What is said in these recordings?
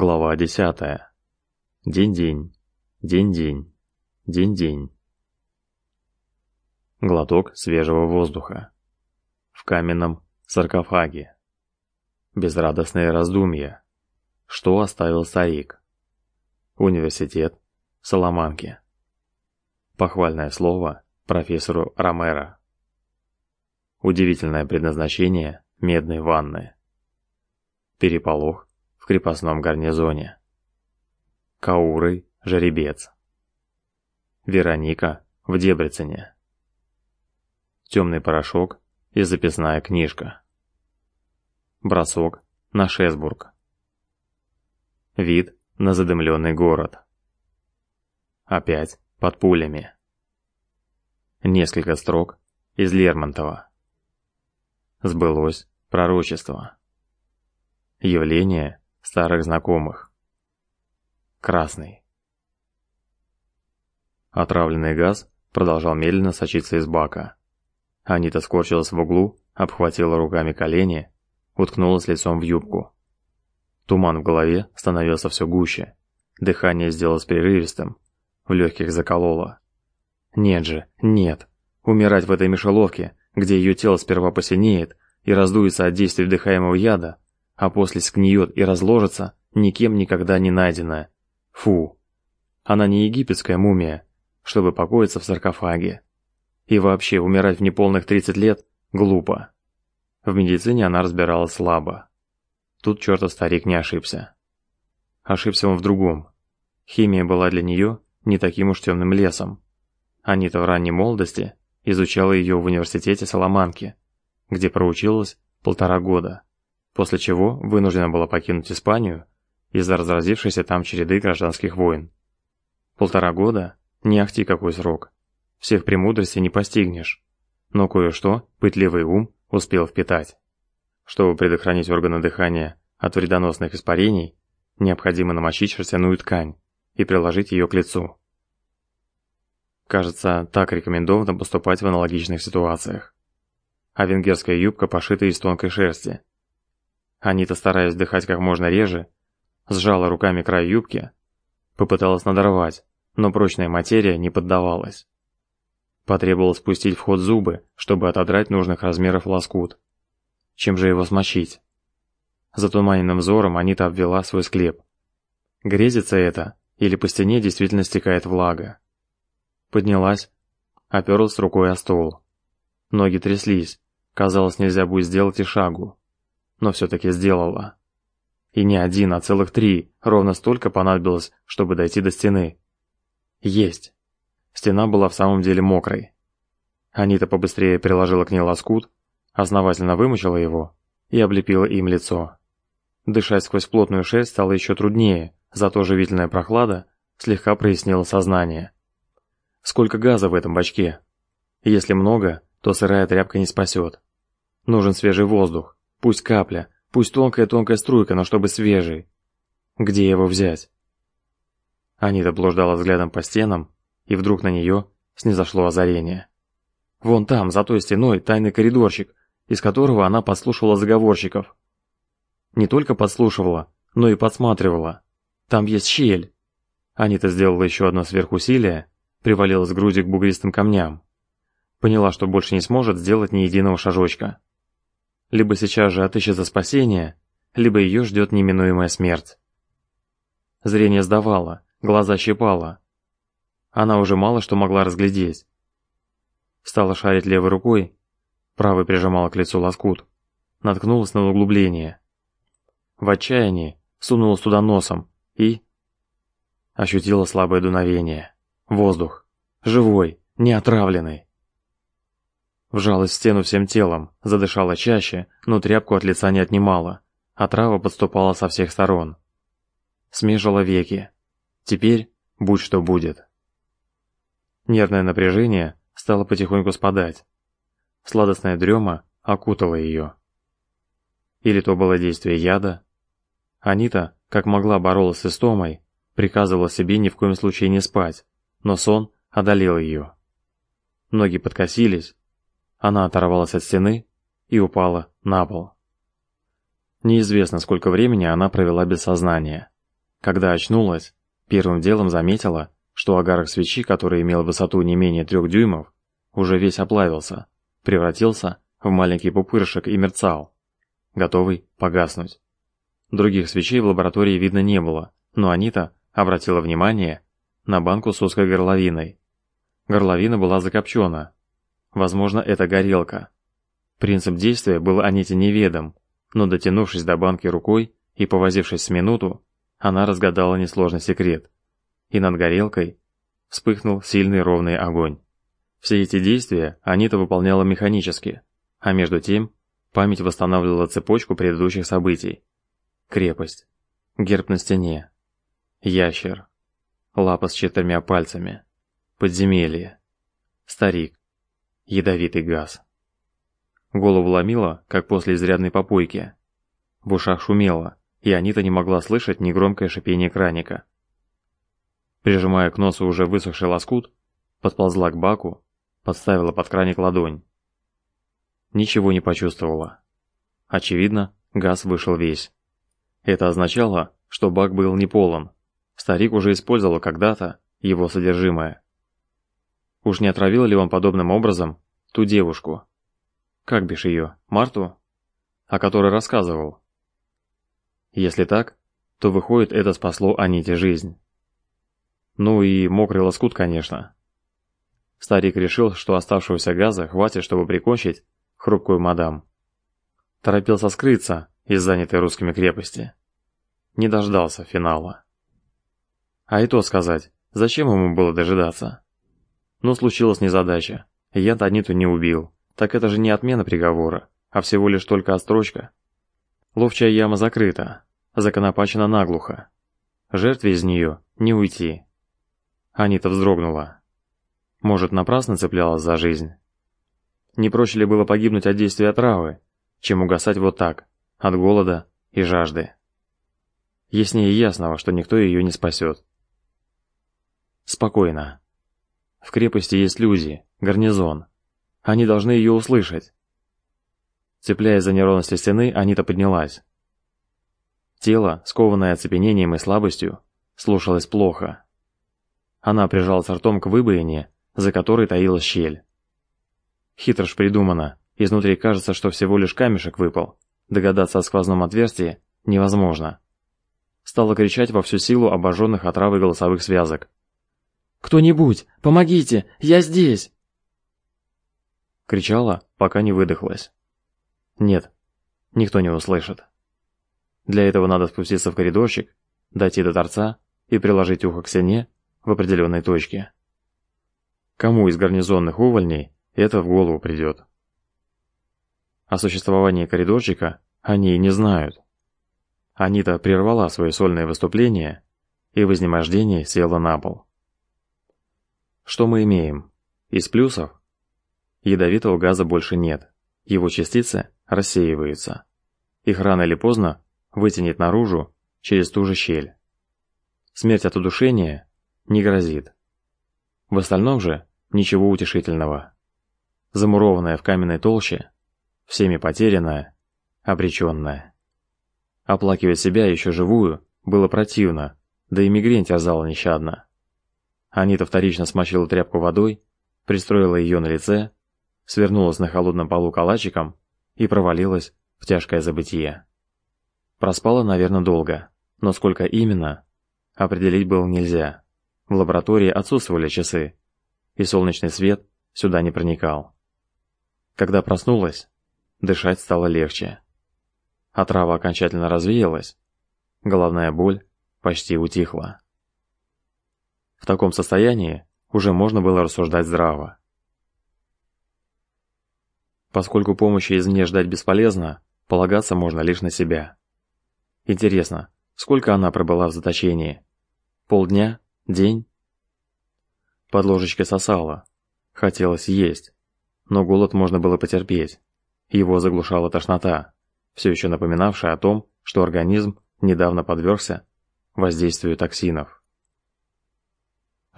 Глава десятая. День-день, день-день, день-день. Глоток свежего воздуха. В каменном саркофаге. Безрадостные раздумья. Что оставил старик? Университет Соломанки. Похвальное слово профессору Ромеро. Удивительное предназначение медной ванны. Переполох крепостном гарнизоне. Кауры – жеребец. Вероника в Дебрецене. Темный порошок и записная книжка. Бросок на Шесбург. Вид на задымленный город. Опять под пулями. Несколько строк из Лермонтова. Сбылось пророчество. Явление старых знакомых. Красный. Отравленный газ продолжал медленно сочиться из бака. Анита скорчилась в углу, обхватила руками колени, уткнулась лицом в юбку. Туман в голове становился все гуще. Дыхание сделалось прерывистым, в легких закололо. Нет же, нет. Умирать в этой мишеловке, где ее тело сперва посинеет и раздуется от действия вдыхаемого яда, а после сгниет и разложится, никем никогда не найденная. Фу. Она не египетская мумия, чтобы покоиться в саркофаге. И вообще, умирать в неполных 30 лет – глупо. В медицине она разбиралась слабо. Тут чертов старик не ошибся. Ошибся он в другом. Химия была для нее не таким уж темным лесом. Анита в ранней молодости изучала ее в университете Соломанки, где проучилась полтора года после чего вынуждена была покинуть Испанию из-за разразившейся там череды гражданских войн. Полтора года? Не ахти какой срок. Всех премудростей не постигнешь. Но кое-что пытливый ум успел впитать. Чтобы предохранить органы дыхания от вредоносных испарений, необходимо намочить шерстяную ткань и приложить ее к лицу. Кажется, так рекомендовано поступать в аналогичных ситуациях. А венгерская юбка пошита из тонкой шерсти, Анита, стараясь вдыхать как можно реже, сжала руками край юбки, попыталась надорвать, но прочная материя не поддавалась. Потребовалось спустить в ход зубы, чтобы отодрать нужных размеров лоскут. Чем же его смочить? Затуманенным взором Анита обвела свой склеп. Грезится это, или по стене действительно стекает влага? Поднялась, оперлась рукой о стол. Ноги тряслись, казалось, нельзя будет сделать и шагу но все-таки сделала. И не один, а целых три, ровно столько понадобилось, чтобы дойти до стены. Есть. Стена была в самом деле мокрой. Анита побыстрее приложила к ней лоскут, основательно вымочила его и облепила им лицо. Дышать сквозь плотную шерсть стало еще труднее, зато живительная прохлада слегка прояснила сознание. Сколько газа в этом бачке? Если много, то сырая тряпка не спасет. Нужен свежий воздух, Пусть капля, пусть тонкая-тонкая струйка, но чтобы свежий. Где его взять? Анита блуждала взглядом по стенам, и вдруг на нее снизошло озарение. Вон там, за той стеной, тайный коридорчик, из которого она подслушивала заговорщиков. Не только подслушивала, но и подсматривала. Там есть щель. Анита сделала еще одно сверхусилие, привалилась грудью к бугристым камням. Поняла, что больше не сможет сделать ни единого шажочка. Либо сейчас же отыщется спасение, либо ее ждет неминуемая смерть. Зрение сдавало, глаза щипало. Она уже мало что могла разглядеть. Стала шарить левой рукой, правой прижимала к лицу лоскут, наткнулась на углубление. В отчаянии сунулась туда носом и... Ощутила слабое дуновение. Воздух. Живой, не отравленный. Вжалась в стену всем телом, задышала чаще, но тряпку от лица не отнимала, а трава подступала со всех сторон. Смежила веки. Теперь будь что будет. Нервное напряжение стало потихоньку спадать. Сладостная дрема окутала ее. Или то было действие яда. Анита, как могла, боролась с истомой, приказывала себе ни в коем случае не спать, но сон одолел ее. Ноги подкосились, она оторвалась от стены и упала на пол. Неизвестно, сколько времени она провела без сознания. Когда очнулась, первым делом заметила, что агарок свечи, который имел высоту не менее трех дюймов, уже весь оплавился, превратился в маленький пупырышек и мерцал, готовый погаснуть. Других свечей в лаборатории видно не было, но Анита обратила внимание на банку с узкой горловиной. Горловина была закопчена. Возможно, это горелка. Принцип действия был Аните неведом, но дотянувшись до банки рукой и повозившись с минуту, она разгадала несложный секрет. И над горелкой вспыхнул сильный ровный огонь. Все эти действия Анита выполняла механически, а между тем память восстанавливала цепочку предыдущих событий. Крепость. Герб на стене. Ящер. Лапа с четырьмя пальцами. Подземелье. Старик. Ядовитый газ. Голову ломило, как после изрядной попойки. В ушах шумело, и Анита не могла слышать негромкое шипение краника. Прижимая к носу уже высохший лоскут, подползла к баку, подставила под краник ладонь. Ничего не почувствовала. Очевидно, газ вышел весь. Это означало, что бак был не полон. Старик уже использовал когда-то его содержимое. Уж не отравил ли он подобным образом ту девушку? Как бишь ее, Марту? О которой рассказывал. Если так, то выходит, это спасло Аните жизнь. Ну и мокрый лоскут, конечно. Старик решил, что оставшегося газа хватит, чтобы прикончить хрупкую мадам. Торопился скрыться из занятой русскими крепости. Не дождался финала. А и то сказать, зачем ему было дожидаться? Но случилась незадача. Я Таниту не убил. Так это же не отмена приговора, а всего лишь только отстрочка. Ловчая яма закрыта, законопачена наглухо. Жертве из нее не уйти. Анита вздрогнула. Может, напрасно цеплялась за жизнь? Не проще ли было погибнуть от действия травы, чем угасать вот так, от голода и жажды? Яснее ясного, что никто ее не спасет. Спокойно. В крепости есть люди, гарнизон. Они должны ее услышать. Цепляясь за неровности стены, Анита поднялась. Тело, скованное оцепенением и слабостью, слушалось плохо. Она прижалась ртом к выбоине, за которой таилась щель. Хитро ж придумано. Изнутри кажется, что всего лишь камешек выпал. Догадаться о сквозном отверстии невозможно. Стала кричать во всю силу обожженных отравой голосовых связок. «Кто-нибудь, помогите! Я здесь!» Кричала, пока не выдохлась. Нет, никто не услышит. Для этого надо спуститься в коридорчик, дойти до торца и приложить ухо к стене в определенной точке. Кому из гарнизонных увольней это в голову придет? О существовании коридорчика они и не знают. Анита прервала свое сольное выступление и в изнемождении села на пол. Что мы имеем? Из плюсов Ядовитого газа больше нет. Его частицы рассеиваются. Их рано или поздно вытянет наружу через ту же щель. Смерть от удушения не грозит. В остальном же ничего утешительного. Замурованная в каменной толще, всеми потерянная, обреченная. Оплакивать себя еще живую было противно, да и мигрень терзала нещадно. Анита вторично смочила тряпку водой, пристроила ее на лице свернулась на холодном полу калачиком и провалилась в тяжкое забытие. Проспала, наверное, долго, но сколько именно, определить было нельзя. В лаборатории отсутствовали часы, и солнечный свет сюда не проникал. Когда проснулась, дышать стало легче. Отрава окончательно развеялась, головная боль почти утихла. В таком состоянии уже можно было рассуждать здраво. Поскольку помощи извне ждать бесполезно, полагаться можно лишь на себя. Интересно, сколько она пробыла в заточении? Полдня? День? Под ложечкой сосала. Хотелось есть, но голод можно было потерпеть. Его заглушала тошнота, все еще напоминавшая о том, что организм недавно подвергся воздействию токсинов.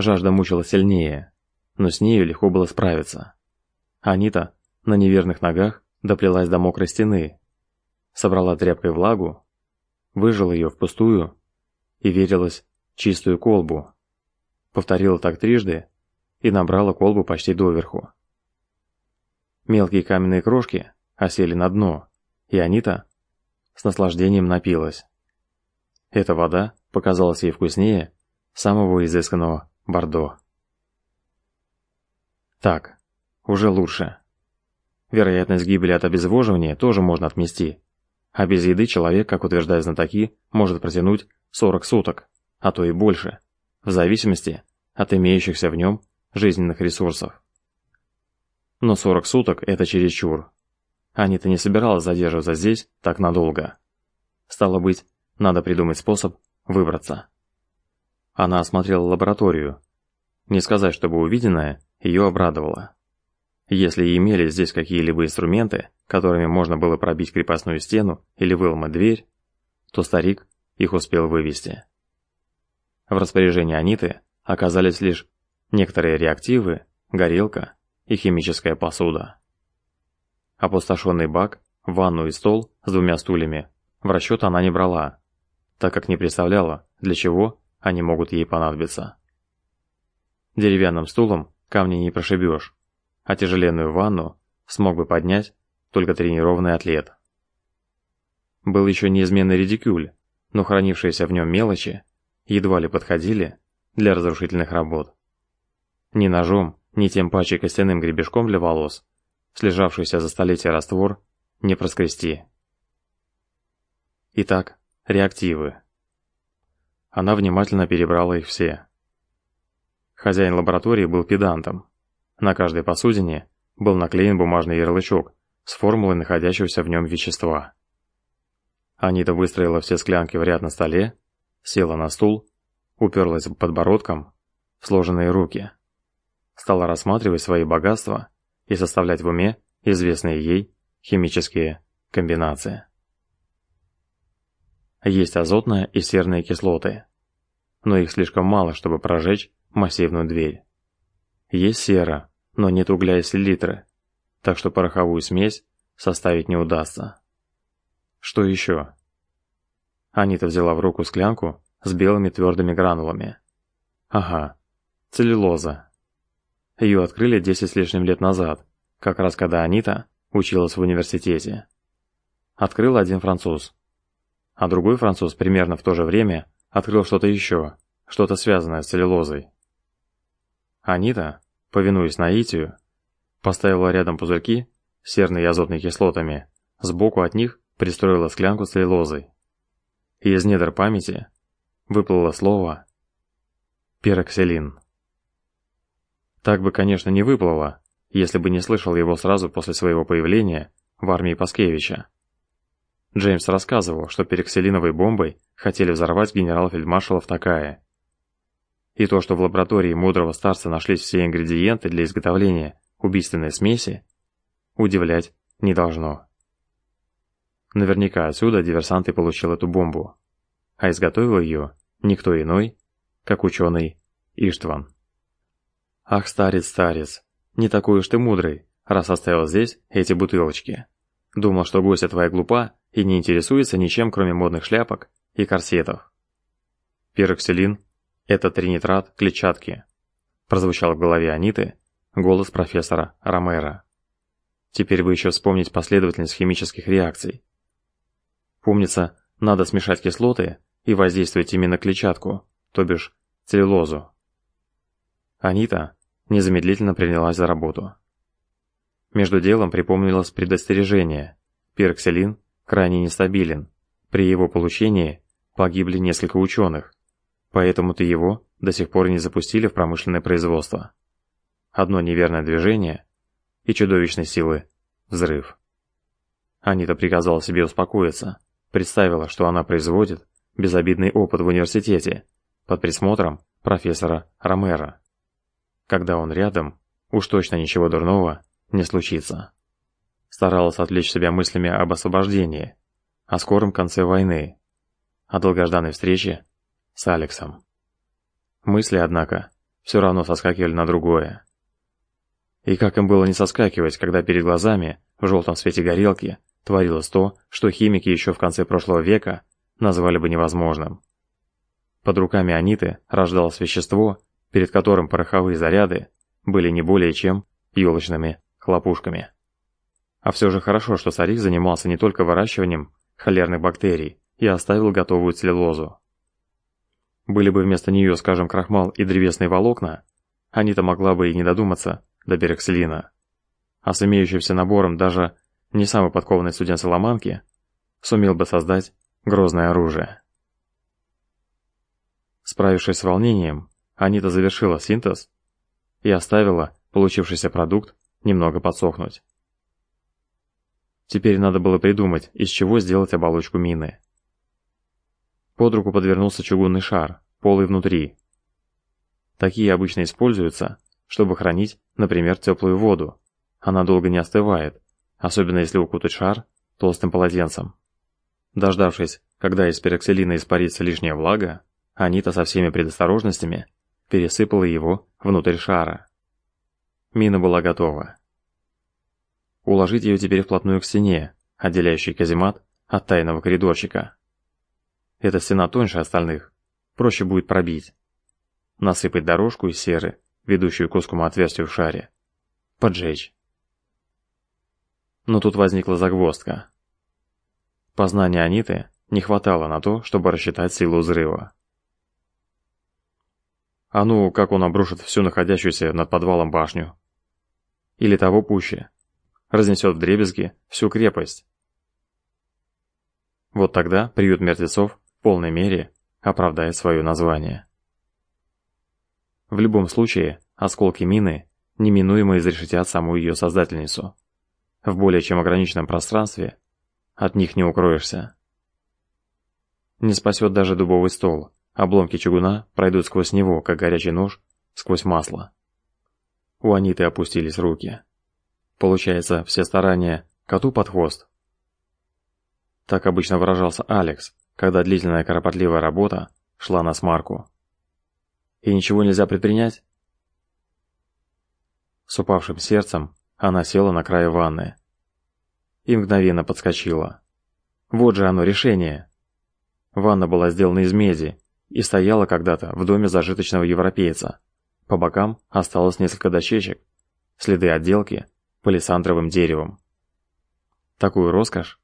Жажда мучила сильнее, но с нею легко было справиться. Анита на неверных ногах доплелась до мокрой стены, собрала тряпкой влагу, выжила ее впустую и верилась чистую колбу. Повторила так трижды и набрала колбу почти доверху. Мелкие каменные крошки осели на дно, и Анита с наслаждением напилась. Эта вода показалась ей вкуснее самого изысканного бордо. Так, уже лучше. Вероятность гибели от обезвоживания тоже можно отмести. А без еды человек, как утверждают знатоки, может протянуть 40 суток, а то и больше, в зависимости от имеющихся в нем жизненных ресурсов. Но 40 суток – это чересчур. Анита не собиралась задерживаться здесь так надолго. Стало быть, надо придумать способ выбраться. Она осмотрела лабораторию. Не сказать, чтобы увиденное ее обрадовало. Если и имелись здесь какие-либо инструменты, которыми можно было пробить крепостную стену или выломать дверь, то старик их успел вывести. В распоряжении Аниты оказались лишь некоторые реактивы, горелка и химическая посуда. Опустошенный бак, ванну и стол с двумя стульями в расчет она не брала, так как не представляла, для чего они могут ей понадобиться. Деревянным стулом камни не прошибешь, а тяжеленную ванну смог бы поднять только тренированный атлет. Был еще неизменный редикюль, но хранившиеся в нем мелочи едва ли подходили для разрушительных работ. Ни ножом, ни тем паче костяным гребешком для волос, слежавшийся за столетия раствор, не проскрести. Итак, реактивы. Она внимательно перебрала их все. Хозяин лаборатории был педантом. На каждой посудине был наклеен бумажный ярлычок с формулой находящегося в нем вещества. Анита выстроила все склянки в ряд на столе, села на стул, уперлась подбородком в сложенные руки, стала рассматривать свои богатства и составлять в уме известные ей химические комбинации. Есть азотная и серные кислоты, но их слишком мало, чтобы прожечь массивную дверь. Есть сера, но нет угля и селитры, так что пороховую смесь составить не удастся. Что еще? Анита взяла в руку склянку с белыми твердыми гранулами. Ага, целлюлоза. Ее открыли 10 с лишним лет назад, как раз когда Анита училась в университете. Открыл один француз. А другой француз примерно в то же время открыл что-то еще, что-то связанное с целлюлозой. Анита, повинуясь наитию, поставила рядом пузырьки с серной и азотной кислотами, сбоку от них пристроила склянку с целлюлозой. И из недр памяти выплыло слово «пероксилин». Так бы, конечно, не выплыло, если бы не слышал его сразу после своего появления в армии Паскевича. Джеймс рассказывал, что пероксилиновой бомбой хотели взорвать генерал-фельдмаршала в Такае. И то, что в лаборатории мудрого старца нашлись все ингредиенты для изготовления убийственной смеси, удивлять не должно. Наверняка отсюда диверсант и получил эту бомбу, а изготовил ее никто иной, как ученый Иштван. Ах, старец, старец, не такой уж ты мудрый, раз оставил здесь эти бутылочки. Думал, что гостья твоя глупа и не интересуется ничем, кроме модных шляпок и корсетов. Пироксилин это тринитрат клетчатки. Прозвучал в голове Аниты голос профессора Ромера. Теперь вы еще вспомнить последовательность химических реакций. Помнится, надо смешать кислоты и воздействовать именно клетчатку, то бишь целлюлозу. Анита незамедлительно принялась за работу. Между делом припомнилось предостережение. Пироксилин крайне нестабилен. При его получении погибли несколько ученых, Поэтому-то его до сих пор не запустили в промышленное производство. Одно неверное движение и чудовищной силы взрыв. Анита приказала себе успокоиться, представила, что она производит безобидный опыт в университете под присмотром профессора Ромера. Когда он рядом, уж точно ничего дурного не случится. Старалась отвлечь себя мыслями об освобождении, о скором конце войны, о долгожданной встрече с Алексом. Мысли, однако, все равно соскакивали на другое. И как им было не соскакивать, когда перед глазами, в желтом свете горелки, творилось то, что химики еще в конце прошлого века назвали бы невозможным. Под руками Аниты рождалось вещество, перед которым пороховые заряды были не более чем елочными хлопушками. А все же хорошо, что Сарик занимался не только выращиванием холерных бактерий и оставил готовую целлюлозу. Были бы вместо нее, скажем, крахмал и древесные волокна, Анита могла бы и не додуматься до пероксилина. А с имеющимся набором даже не самый подкованный студент Соломанки сумел бы создать грозное оружие. Справившись с волнением, Анита завершила синтез и оставила получившийся продукт немного подсохнуть. Теперь надо было придумать, из чего сделать оболочку мины. Под руку подвернулся чугунный шар, полый внутри. Такие обычно используются, чтобы хранить, например, теплую воду. Она долго не остывает, особенно если укутать шар толстым полотенцем. Дождавшись, когда из пероксилина испарится лишняя влага, Анита со всеми предосторожностями пересыпала его внутрь шара. Мина была готова. Уложить ее теперь вплотную к стене, отделяющей каземат от тайного коридорчика. Эта стена тоньше остальных, проще будет пробить. Насыпать дорожку из серы, ведущую к узкому отверстию в шаре. Поджечь. Но тут возникла загвоздка. Познания Аниты не хватало на то, чтобы рассчитать силу взрыва. А ну, как он обрушит всю находящуюся над подвалом башню? Или того пуще. Разнесет вдребезги всю крепость. Вот тогда приют мертвецов в полной мере оправдает свое название. В любом случае, осколки мины неминуемо изрешетят саму ее создательницу. В более чем ограниченном пространстве от них не укроешься. Не спасет даже дубовый стол, обломки чугуна пройдут сквозь него, как горячий нож сквозь масло. У Аниты опустились руки. Получается, все старания коту под хвост. Так обычно выражался Алекс, когда длительная кропотливая работа шла на смарку. И ничего нельзя предпринять? С упавшим сердцем она села на край ванны. И мгновенно подскочила. Вот же оно решение. Ванна была сделана из меди и стояла когда-то в доме зажиточного европейца. По бокам осталось несколько дощечек, следы отделки палисандровым деревом. Такую роскошь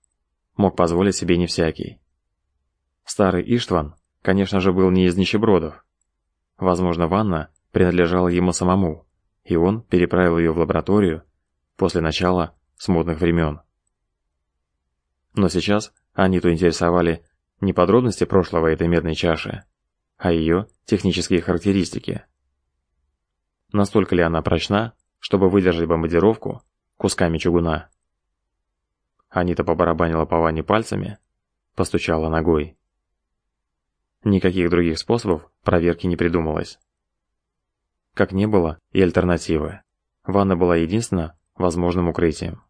мог позволить себе не всякий. Старый Иштван, конечно же, был не из нищебродов. Возможно, ванна принадлежала ему самому, и он переправил ее в лабораторию после начала смутных времен. Но сейчас Аниту интересовали не подробности прошлого этой медной чаши, а ее технические характеристики. Настолько ли она прочна, чтобы выдержать бомбардировку кусками чугуна? Анита побарабанила по ванне пальцами, постучала ногой. Никаких других способов проверки не придумалось. Как не было и альтернативы. Ванна была единственным возможным укрытием.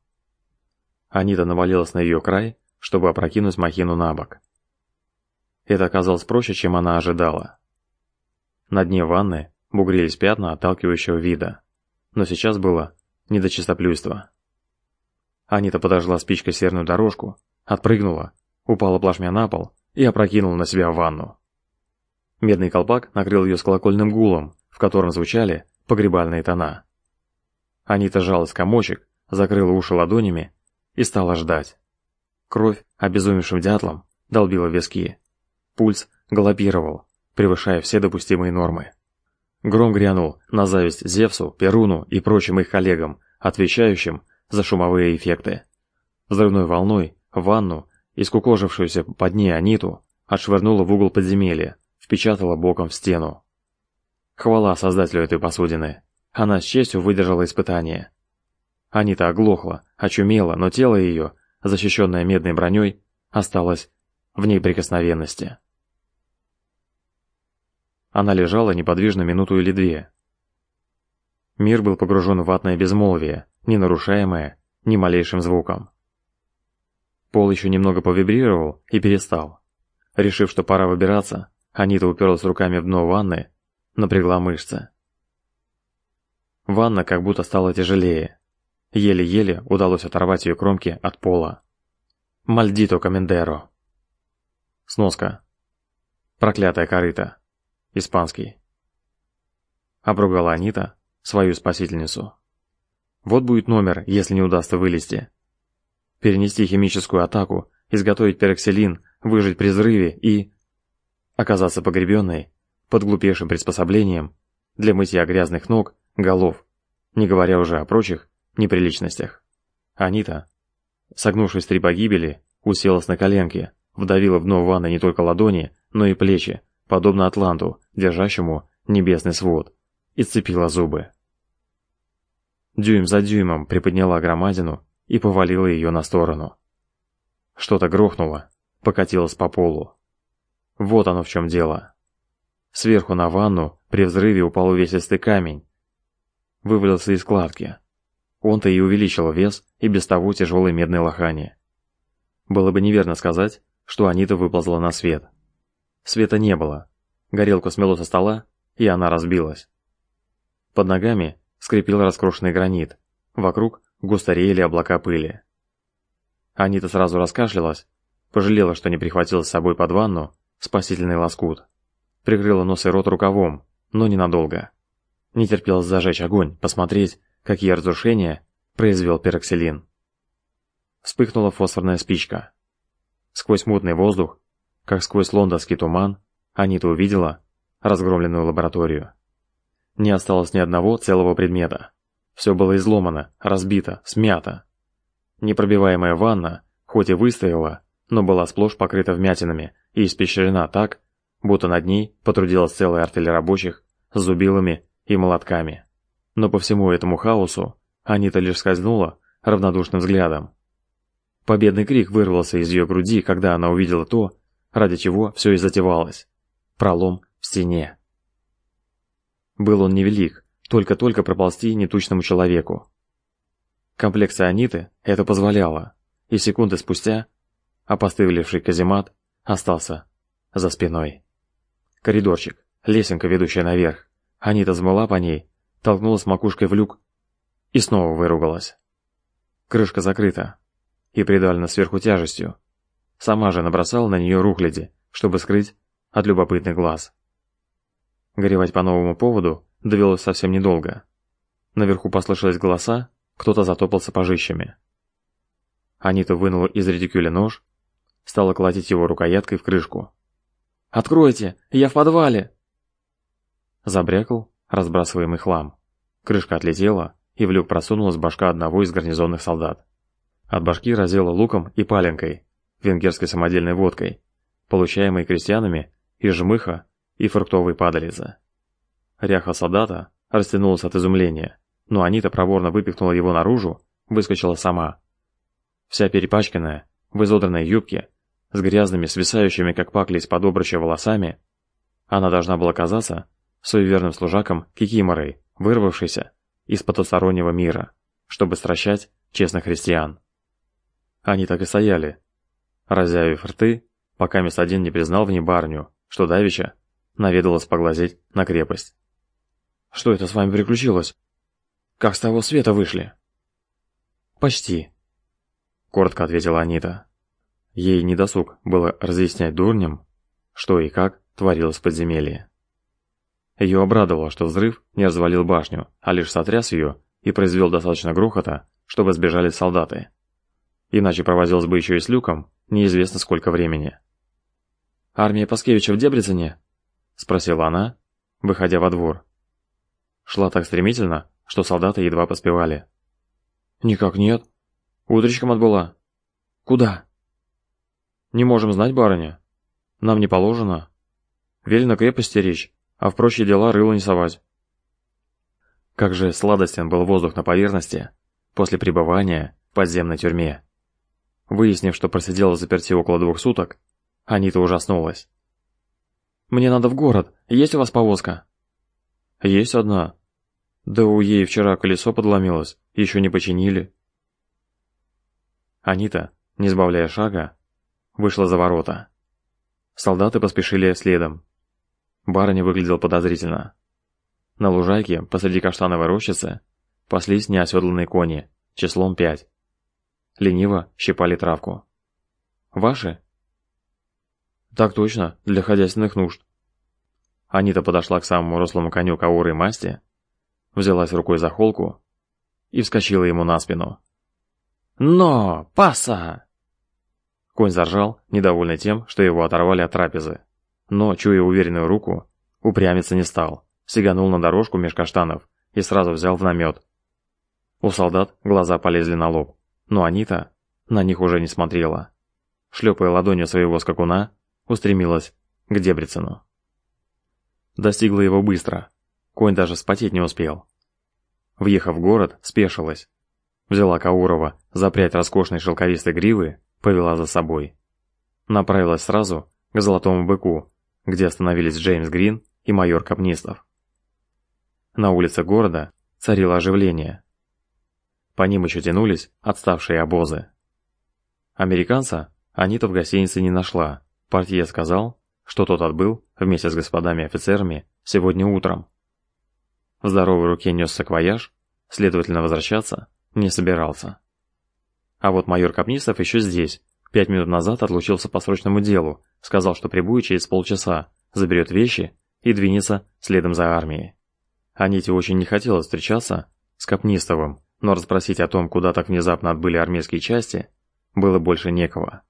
Анита навалилась на ее край, чтобы опрокинуть махину на бок. Это оказалось проще, чем она ожидала. На дне ванны бугрились пятна отталкивающего вида, но сейчас было не до чистоплюйства. Анита подожгла спичкой серную дорожку, отпрыгнула, упала плашмя на пол и опрокинула на себя ванну. Медный колпак накрыл ее с колокольным гулом, в котором звучали погребальные тона. Анита сжалась комочек, закрыла уши ладонями и стала ждать. Кровь, обезумевшим дятлом, долбила виски. Пульс галопировал, превышая все допустимые нормы. Гром грянул на зависть Зевсу, Перуну и прочим их коллегам, отвечающим за шумовые эффекты. Взрывной волной ванну, искукожившуюся под ней Аниту, отшвырнула в угол подземелья, впечатала боком в стену. Хвала создателю этой посудины. Она с честью выдержала испытание. Анита оглохла, очумела, но тело ее, защищенное медной броней, осталось в неприкосновенности. Она лежала неподвижно минуту или две. Мир был погружен в ватное безмолвие, не нарушаемое ни малейшим звуком. Пол еще немного повибрировал и перестал. Решив, что пора выбираться, Анита уперлась руками в дно ванны, напрягла мышцы. Ванна как будто стала тяжелее. Еле-еле удалось оторвать ее кромки от пола. Мальдито Комендеро. Сноска. Проклятая корыта. Испанский. Обругала Анита свою спасительницу. Вот будет номер, если не удастся вылезти. Перенести химическую атаку, изготовить пероксилин, выжить при взрыве и... Оказаться погребенной под глупейшим приспособлением для мытья грязных ног, голов, не говоря уже о прочих неприличностях. Анита, согнувшись три погибели, уселась на коленки, вдавила в дно ванны не только ладони, но и плечи, подобно атланту, держащему небесный свод, и сцепила зубы. Дюйм за дюймом приподняла громадину и повалила ее на сторону. Что-то грохнуло, покатилось по полу. Вот оно в чем дело. Сверху на ванну при взрыве упал увесистый камень. Вывалился из кладки. Он-то и увеличил вес и без того тяжелой медной лохани. Было бы неверно сказать, что Анита выползла на свет. Света не было. Горелку смело со стола, и она разбилась. Под ногами скрипел раскрошенный гранит. Вокруг густо реяли облака пыли. Анита сразу раскашлялась, пожалела, что не прихватила с собой под ванну спасительный лоскут. Прикрыла нос и рот рукавом, но ненадолго. Не терпелось зажечь огонь, посмотреть, какие разрушения произвел пероксилин. Вспыхнула фосфорная спичка. Сквозь мутный воздух, как сквозь лондонский туман, Анита увидела разгромленную лабораторию. Не осталось ни одного целого предмета. Все было изломано, разбито, смято. Непробиваемая ванна, хоть и выстояла, но была сплошь покрыта вмятинами и испещрена так, будто над ней потрудилась целая артель рабочих с зубилами и молотками. Но по всему этому хаосу Анита лишь скользнула равнодушным взглядом. Победный крик вырвался из ее груди, когда она увидела то, ради чего все и затевалось. Пролом в стене. Был он невелик, только-только проползти нетучному человеку. Комплекция Аниты это позволяла, и секунды спустя опостылевший каземат остался за спиной. Коридорчик, лесенка, ведущая наверх. Анита взмыла по ней, толкнулась макушкой в люк и снова выругалась. Крышка закрыта и придавлена сверху тяжестью. Сама же набросала на нее рухляди, чтобы скрыть от любопытных глаз. Горевать по новому поводу довелось совсем недолго. Наверху послышались голоса, кто-то затопал сапожищами. Анита вынула из редикюля нож, стала колотить его рукояткой в крышку. «Откройте! Я в подвале!» Забрякал разбрасываемый хлам. Крышка отлетела, и в люк просунулась башка одного из гарнизонных солдат. От башки разела луком и паленкой, венгерской самодельной водкой, получаемой крестьянами из жмыха и фруктовой падалицы. Ряха солдата растянулась от изумления, но Анита проворно выпихнула его наружу, выскочила сама. Вся перепачканная, в изодранной юбке, с грязными, свисающими как пакли из-под обруча волосами, она должна была казаться суеверным служаком Кикиморой, вырвавшейся из потустороннего мира, чтобы стращать честных христиан. Они так и стояли, разявив рты, пока мест один не признал в ней барню, что Давича наведалась поглазеть на крепость. «Что это с вами приключилось? Как с того света вышли?» «Почти», — коротко ответила Анита. Ей не досуг было разъяснять дурням, что и как творилось в подземелье. Ее обрадовало, что взрыв не развалил башню, а лишь сотряс ее и произвел достаточно грохота, чтобы сбежали солдаты. Иначе провозилась бы еще и с люком неизвестно сколько времени. «Армия Паскевича в Дебрецене?» — спросила она, выходя во двор. Шла так стремительно, что солдаты едва поспевали. «Никак нет. Утречком отбыла. Куда?» «Не можем знать, барыня. Нам не положено. Велено крепости речь, а в прочие дела рыло не совать». Как же сладостен был воздух на поверхности после пребывания в подземной тюрьме. Выяснив, что просидела заперти около двух суток, Анита ужаснулась. «Мне надо в город. Есть у вас повозка?» «Есть одна. Да у ей вчера колесо подломилось, еще не починили». Анита, не сбавляя шага, вышла за ворота. Солдаты поспешили следом. Барыня выглядел подозрительно. На лужайке посреди каштановой рощицы паслись неоседланные кони, числом пять. Лениво щипали травку. «Ваши?» Так точно, для хозяйственных нужд. Анита подошла к самому рослому коню Кауры масти, взялась рукой за холку и вскочила ему на спину. «Но! Паса!» Конь заржал, недовольный тем, что его оторвали от трапезы. Но, чуя уверенную руку, упрямиться не стал, сиганул на дорожку меж каштанов и сразу взял в намет. У солдат глаза полезли на лоб, но Анита на них уже не смотрела. Шлепая ладонью своего скакуна, устремилась к Дебрицену. Достигла его быстро, конь даже вспотеть не успел. Въехав в город, спешилась. Взяла Каурова за прядь роскошной шелковистой гривы, повела за собой. Направилась сразу к Золотому Быку, где остановились Джеймс Грин и майор Капнистов. На улице города царило оживление. По ним еще тянулись отставшие обозы. Американца Анита в гостинице не нашла. Портье сказал, что тот отбыл вместе с господами офицерами сегодня утром. В здоровой руке нес саквояж, следовательно, возвращаться не собирался. А вот майор Капнистов еще здесь. Пять минут назад отлучился по срочному делу, сказал, что прибудет через полчаса, заберет вещи и двинется следом за армией. Аните очень не хотелось встречаться с Капнистовым, но расспросить о том, куда так внезапно отбыли армейские части, было больше некого.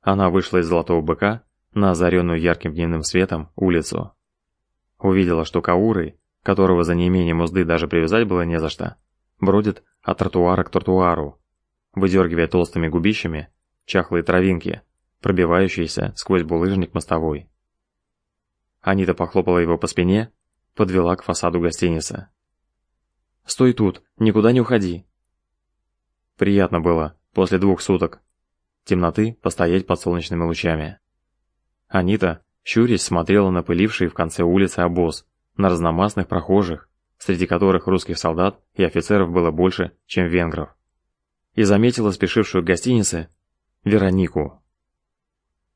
Она вышла из Золотого Быка на озаренную ярким дневным светом улицу. Увидела, что Кауры, которого за неимением узды даже привязать было не за что, бродит от тротуара к тротуару, выдергивая толстыми губищами чахлые травинки, пробивающиеся сквозь булыжник мостовой. Анита похлопала его по спине, подвела к фасаду гостиницы. «Стой тут, никуда не уходи!» Приятно было после двух суток темноты постоять под солнечными лучами. Анита, щурясь, смотрела на пыливший в конце улицы обоз, на разномастных прохожих, среди которых русских солдат и офицеров было больше, чем венгров. И заметила спешившую к гостинице Веронику.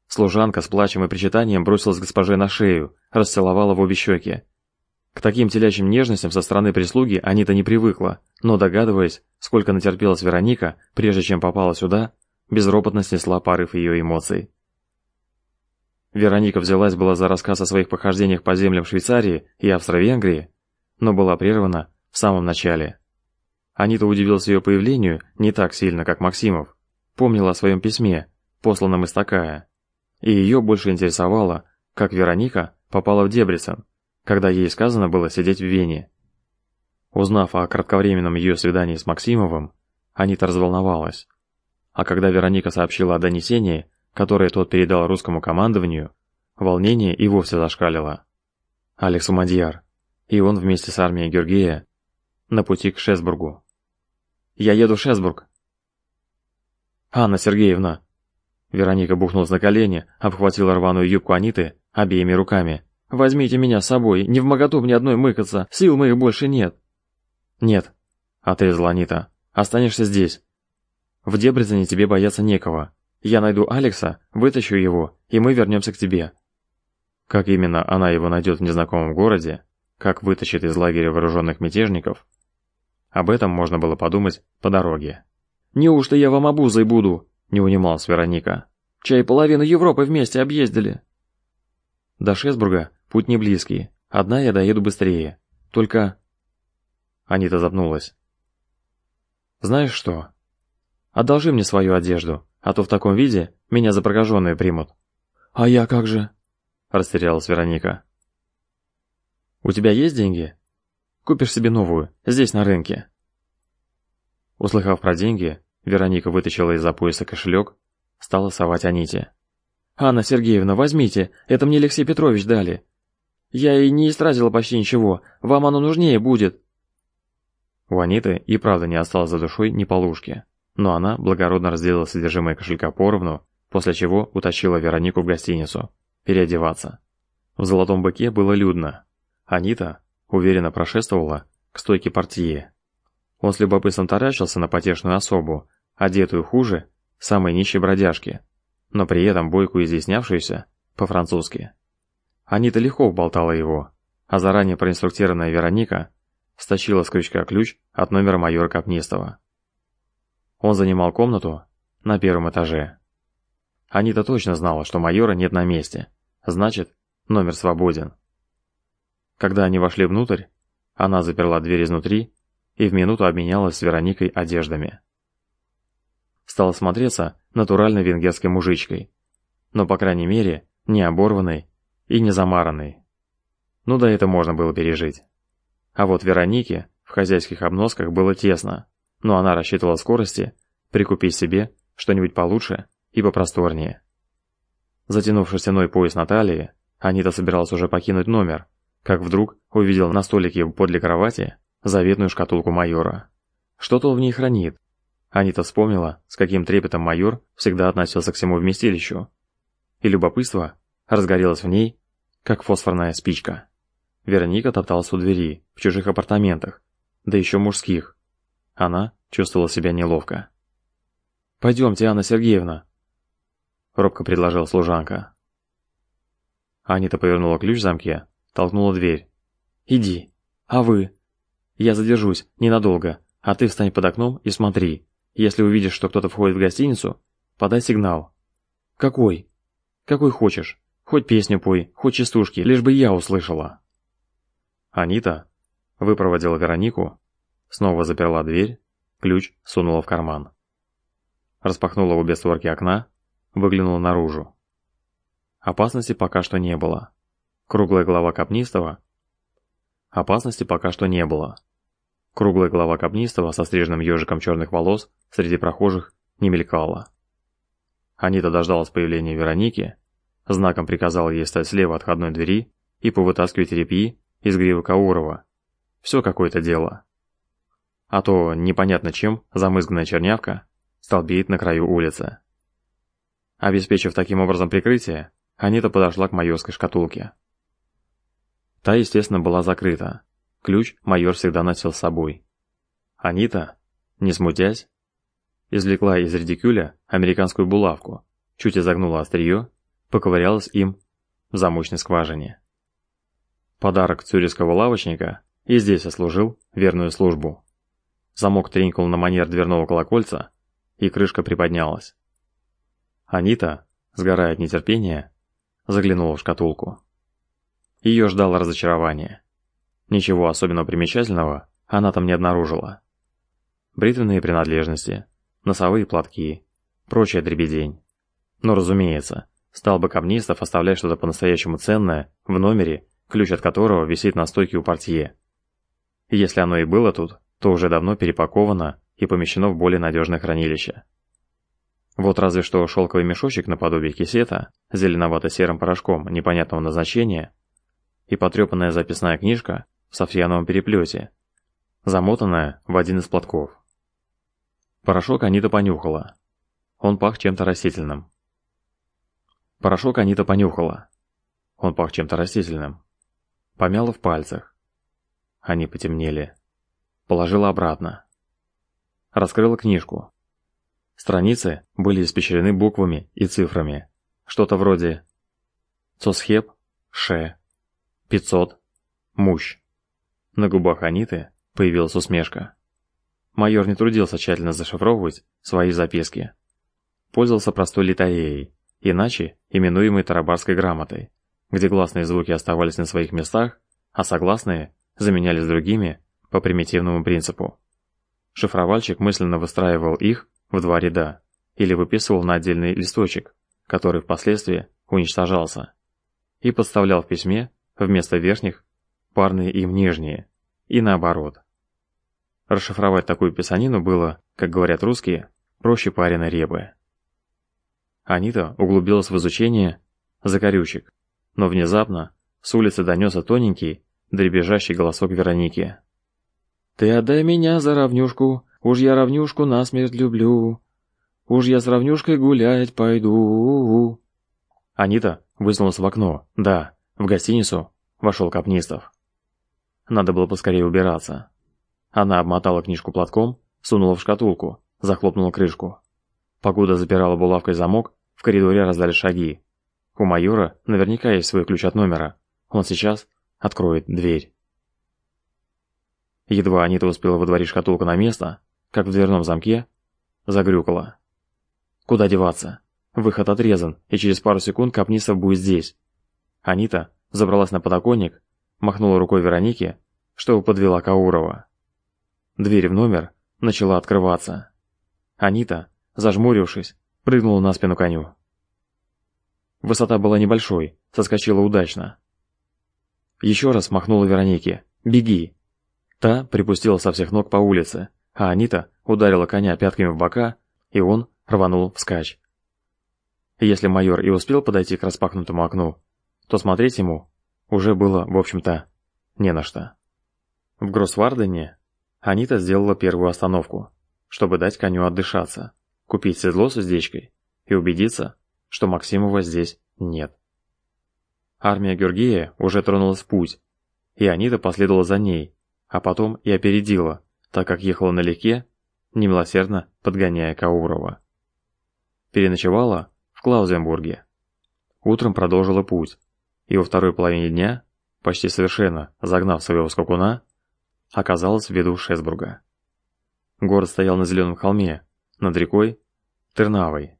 Служанка с плачем и причитанием бросилась госпоже на шею, расцеловала в обе щеки. К таким телячьим нежностям со стороны прислуги Анита не привыкла, но догадываясь, сколько натерпелась Вероника, прежде чем попала сюда, безропотно снесла порыв ее эмоций. Вероника взялась была за рассказ о своих похождениях по землям Швейцарии и Австро-Венгрии, но была прервана в самом начале. Анита удивилась ее появлению не так сильно, как Максимов. Помнила о своем письме, посланном из Такая. И ее больше интересовало, как Вероника попала в Дебрицен, когда ей сказано было сидеть в Вене. Узнав о кратковременном ее свидании с Максимовым, Анита разволновалась. А когда Вероника сообщила о донесении, которое тот передал русскому командованию, волнение и вовсе зашкалило. Алекс Умадьяр, и он вместе с армией Георгия на пути к Шесбургу. «Я еду в Шесбург!» «Анна Сергеевна!» Вероника бухнулась на колени, обхватила рваную юбку Аниты обеими руками. «Возьмите меня с собой, не в моготу мне одной мыкаться, сил моих больше нет!» «Нет», — отрезала Анита, — «останешься здесь. В Дебрецене тебе бояться некого. Я найду Алекса, вытащу его, и мы вернемся к тебе». Как именно она его найдет в незнакомом городе, как вытащит из лагеря вооруженных мятежников. Об этом можно было подумать по дороге. «Неужто я вам обузой буду?» – не унималась Вероника. «Чай половину Европы вместе объездили». До Шесбурга путь не близкий, одна я доеду быстрее. Только... Анита запнулась. «Знаешь что? Одолжи мне свою одежду, а то в таком виде меня за прокаженную примут». «А я как же?» – растерялась Вероника. У тебя есть деньги? Купишь себе новую, здесь на рынке. Услыхав про деньги, Вероника вытащила из-за пояса кошелек, стала совать Аните. «Анна Сергеевна, возьмите, это мне Алексей Петрович дали. Я и не истратила почти ничего, вам оно нужнее будет». У Аниты и правда не осталось за душой ни полушки, но она благородно разделила содержимое кошелька поровну, после чего утащила Веронику в гостиницу, переодеваться. В Золотом Быке было людно, Анита уверенно прошествовала к стойке портье. Он с любопытством таращился на потешную особу, одетую хуже самой нищей бродяжки, но при этом бойкую изъяснявшуюся по-французски. Анита легко болтала его, а заранее проинструктированная Вероника стащила с крючка ключ от номера майора Капнистова. Он занимал комнату на первом этаже. Анита точно знала, что майора нет на месте. Значит, номер свободен. Когда они вошли внутрь, она заперла дверь изнутри и в минуту обменялась с Вероникой одеждами. Стала смотреться натуральной венгерской мужичкой, но, по крайней мере, не оборванной и не замаранной. Ну да это можно было пережить. А вот Веронике в хозяйских обносках было тесно, но она рассчитывала скорости прикупить себе что-нибудь получше и попросторнее. Затянув шерстяной пояс на талии, Анита собиралась уже покинуть номер, как вдруг увидела на столике подле кровати заветную шкатулку майора. Что-то в ней хранит. Анита вспомнила, с каким трепетом майор всегда относился к всему вместилищу. И любопытство разгорелось в ней, как фосфорная спичка. Вероника топталась у двери, в чужих апартаментах, да еще мужских. Она чувствовала себя неловко. «Пойдемте, Анна Сергеевна», — робко предложила служанка. Анита повернула ключ в замке, толкнула дверь. «Иди. А вы?» «Я задержусь, ненадолго, а ты встань под окном и смотри. Если увидишь, что кто-то входит в гостиницу, подай сигнал». «Какой?» «Какой хочешь. Хоть песню пой, хоть частушки, лишь бы я услышала». Анита выпроводила Веронику, снова заперла дверь, ключ сунула в карман. Распахнула обе створки окна, выглянула наружу. Опасности пока что не было. Круглая голова Капнистого. Опасности пока что не было. Круглая голова Капнистого со стриженным ежиком черных волос среди прохожих не мелькала. Анита дождалась появления Вероники, знаком приказала ей стать слева от входной двери и повытаскивать репьи из гривы Каурова. Все какое-то дело. А то непонятно чем замызганная чернявка столбеет на краю улицы. Обеспечив таким образом прикрытие, Анита подошла к майорской шкатулке. Та, естественно, была закрыта. Ключ майор всегда носил с собой. Анита, не смутясь, извлекла из редикюля американскую булавку, чуть изогнула острие, поковырялась им в замочной скважине. Подарок цюрихского лавочника и здесь ослужил верную службу. Замок тренькнул на манер дверного колокольца, и крышка приподнялась. Анита, сгорая от нетерпения, заглянула в шкатулку. Ее ждало разочарование. Ничего особенно примечательного она там не обнаружила. Бритвенные принадлежности, носовые платки, прочая дребедень. Но, разумеется, стал бы Камнистов оставлять что-то по-настоящему ценное в номере ключ от которого висит на стойке у портье. Если оно и было тут, то уже давно перепаковано и помещено в более надежное хранилище. Вот разве что шелковый мешочек наподобие кисета, зеленовато-серым порошком непонятного назначения, и потрепанная записная книжка в софьяновом переплете, замотанная в один из платков. Порошок Анита понюхала. Он пах чем-то растительным. Порошок Анита понюхала. Он пах чем-то растительным. Помяла в пальцах. Они потемнели. Положила обратно. Раскрыла книжку. Страницы были испещрены буквами и цифрами. Что-то вроде «Цосхеп», «Ше», «500», «Мущ». На губах Аниты появилась усмешка. Майор не трудился тщательно зашифровывать свои записки. Пользовался простой литареей, иначе именуемой тарабарской грамотой где гласные звуки оставались на своих местах, а согласные заменялись другими по примитивному принципу. Шифровальщик мысленно выстраивал их в два ряда или выписывал на отдельный листочек, который впоследствии уничтожался, и подставлял в письме вместо верхних парные им нижние, и наоборот. Расшифровать такую писанину было, как говорят русские, проще пареной репы. Анита углубилась в изучение закорючек, но внезапно с улицы донесся тоненький, дребезжащий голосок Вероники. «Ты отдай меня за равнюшку, уж я равнюшку насмерть люблю, уж я с равнюшкой гулять пойду». Анита высунулась в окно, да, в гостиницу вошел Капнистов. Надо было поскорее убираться. Она обмотала книжку платком, сунула в шкатулку, захлопнула крышку. Погода запирала булавкой замок, в коридоре раздались шаги. У майора наверняка есть свой ключ от номера. Он сейчас откроет дверь. Едва Анита успела выдворить шкатулку на место, как в дверном замке загрюкала. Куда деваться? Выход отрезан, и через пару секунд Капнисов будет здесь. Анита забралась на подоконник, махнула рукой Веронике, что подвела Каурова. Дверь в номер начала открываться. Анита, зажмурившись, прыгнула на спину коню. Высота была небольшой, соскочила удачно. Еще раз махнула Веронике. «Беги!» Та припустила со всех ног по улице, а Анита ударила коня пятками в бока, и он рванул вскачь. Если майор и успел подойти к распахнутому окну, то смотреть ему уже было, в общем-то, не на что. В Гроссвардене Анита сделала первую остановку, чтобы дать коню отдышаться, купить седло с уздечкой и убедиться, что Максимова здесь нет. Армия Георгия уже тронулась в путь, и Анита последовала за ней, а потом и опередила, так как ехала налегке, немилосердно подгоняя Каурова. Переночевала в Клаузенбурге. Утром продолжила путь, и во второй половине дня, почти совершенно загнав своего скакуна, оказалась в виду Шесбурга. Город стоял на зеленом холме, над рекой Тернавой.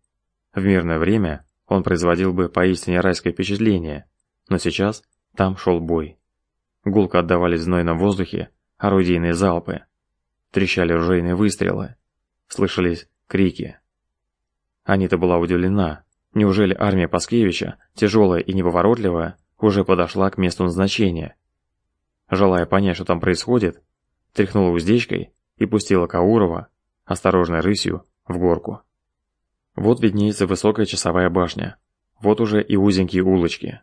В мирное время он производил бы поистине райское впечатление, но сейчас там шел бой. Гулко отдавались в знойном воздухе орудийные залпы, трещали ружейные выстрелы, слышались крики. Анита была удивлена, неужели армия Паскевича, тяжелая и неповоротливая, уже подошла к месту назначения. Желая понять, что там происходит, тряхнула уздечкой и пустила Каурова, осторожной рысью, в горку. Вот виднеется высокая часовая башня, вот уже и узенькие улочки.